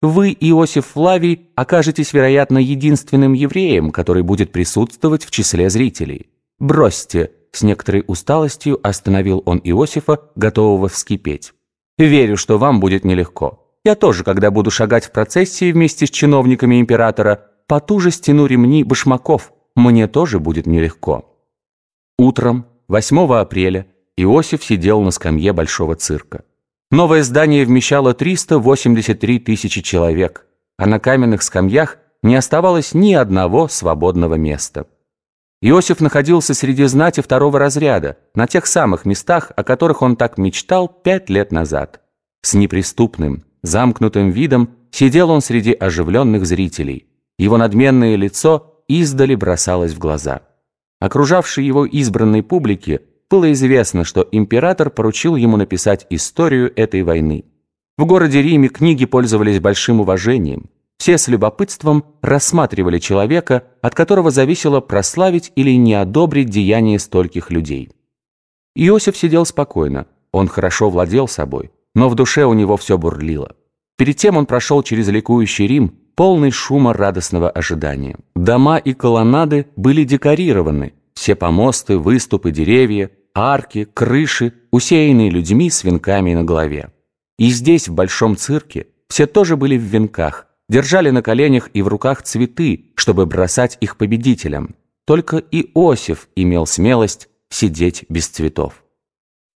Вы, Иосиф Флавий, окажетесь, вероятно, единственным евреем, который будет присутствовать в числе зрителей. Бросьте, с некоторой усталостью остановил он Иосифа, готового вскипеть. Верю, что вам будет нелегко. Я тоже, когда буду шагать в процессии вместе с чиновниками императора, потуже стяну ремни башмаков. Мне тоже будет нелегко. Утром, 8 апреля, Иосиф сидел на скамье Большого цирка. Новое здание вмещало 383 тысячи человек, а на каменных скамьях не оставалось ни одного свободного места. Иосиф находился среди знати второго разряда, на тех самых местах, о которых он так мечтал пять лет назад. С неприступным, замкнутым видом сидел он среди оживленных зрителей. Его надменное лицо издали бросалось в глаза. Окружавшей его избранной публике было известно, что император поручил ему написать историю этой войны. В городе Риме книги пользовались большим уважением. Все с любопытством рассматривали человека, от которого зависело прославить или не одобрить деяния стольких людей. Иосиф сидел спокойно, он хорошо владел собой, но в душе у него все бурлило. Перед тем он прошел через ликующий Рим, полный шума радостного ожидания. Дома и колоннады были декорированы, все помосты, выступы, деревья, арки, крыши, усеянные людьми с венками на голове. И здесь, в большом цирке, все тоже были в венках, держали на коленях и в руках цветы, чтобы бросать их победителям. Только Иосиф имел смелость сидеть без цветов.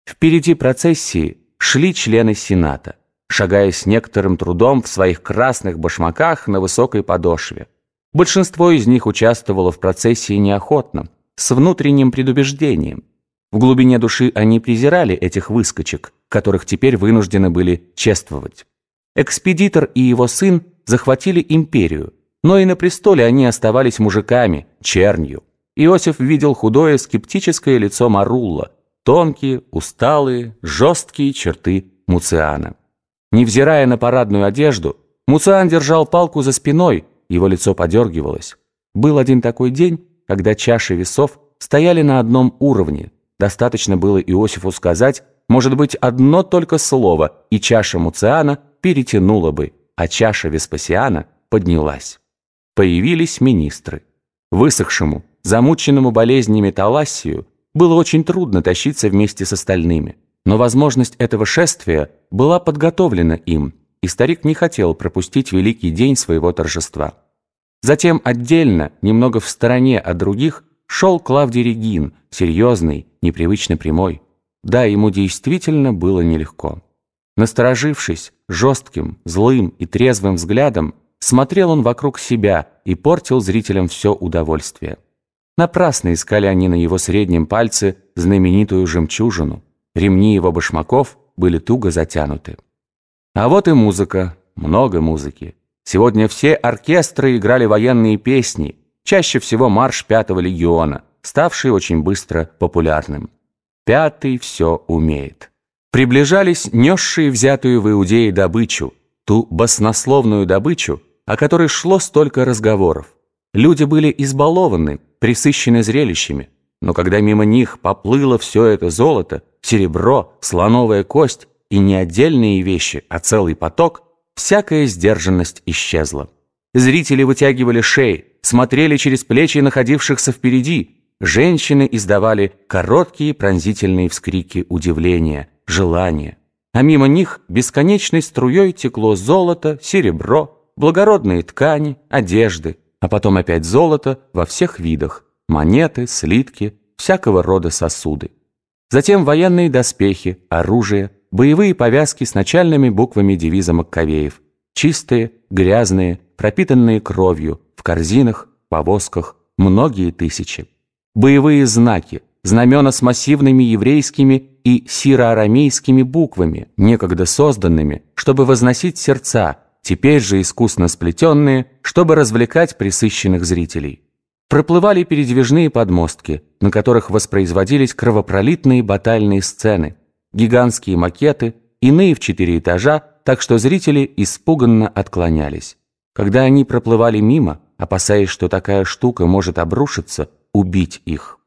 Впереди процессии шли члены Сената, шагая с некоторым трудом в своих красных башмаках на высокой подошве. Большинство из них участвовало в процессии неохотно, с внутренним предубеждением. В глубине души они презирали этих выскочек, которых теперь вынуждены были чествовать. Экспедитор и его сын захватили империю, но и на престоле они оставались мужиками, чернью. Иосиф видел худое скептическое лицо Марулла, тонкие, усталые, жесткие черты Муциана. Невзирая на парадную одежду, Муциан держал палку за спиной, его лицо подергивалось. Был один такой день, когда чаши весов стояли на одном уровне, Достаточно было Иосифу сказать, может быть, одно только слово, и чаша Муциана перетянула бы, а чаша Веспасиана поднялась. Появились министры. Высохшему, замученному болезнями Талассию было очень трудно тащиться вместе с остальными, но возможность этого шествия была подготовлена им, и старик не хотел пропустить великий день своего торжества. Затем отдельно, немного в стороне от других, шел Клавдий Регин, серьезный, непривычно прямой. Да, ему действительно было нелегко. Насторожившись, жестким, злым и трезвым взглядом, смотрел он вокруг себя и портил зрителям все удовольствие. Напрасно искали они на его среднем пальце знаменитую жемчужину. Ремни его башмаков были туго затянуты. А вот и музыка, много музыки. Сегодня все оркестры играли военные песни, чаще всего марш Пятого легиона, ставший очень быстро популярным. Пятый все умеет. Приближались несшие взятую в Иудее добычу, ту баснословную добычу, о которой шло столько разговоров. Люди были избалованы, присыщены зрелищами, но когда мимо них поплыло все это золото, серебро, слоновая кость и не отдельные вещи, а целый поток, всякая сдержанность исчезла. Зрители вытягивали шеи, смотрели через плечи находившихся впереди. Женщины издавали короткие пронзительные вскрики удивления, желания. А мимо них бесконечной струей текло золото, серебро, благородные ткани, одежды, а потом опять золото во всех видах, монеты, слитки, всякого рода сосуды. Затем военные доспехи, оружие, боевые повязки с начальными буквами девиза Маккавеев, чистые, грязные, пропитанные кровью, в корзинах, повозках, многие тысячи. Боевые знаки, знамена с массивными еврейскими и сироарамейскими буквами, некогда созданными, чтобы возносить сердца, теперь же искусно сплетенные, чтобы развлекать присыщенных зрителей. Проплывали передвижные подмостки, на которых воспроизводились кровопролитные батальные сцены, гигантские макеты, иные в четыре этажа, так что зрители испуганно отклонялись. Когда они проплывали мимо, опасаясь, что такая штука может обрушиться, убить их.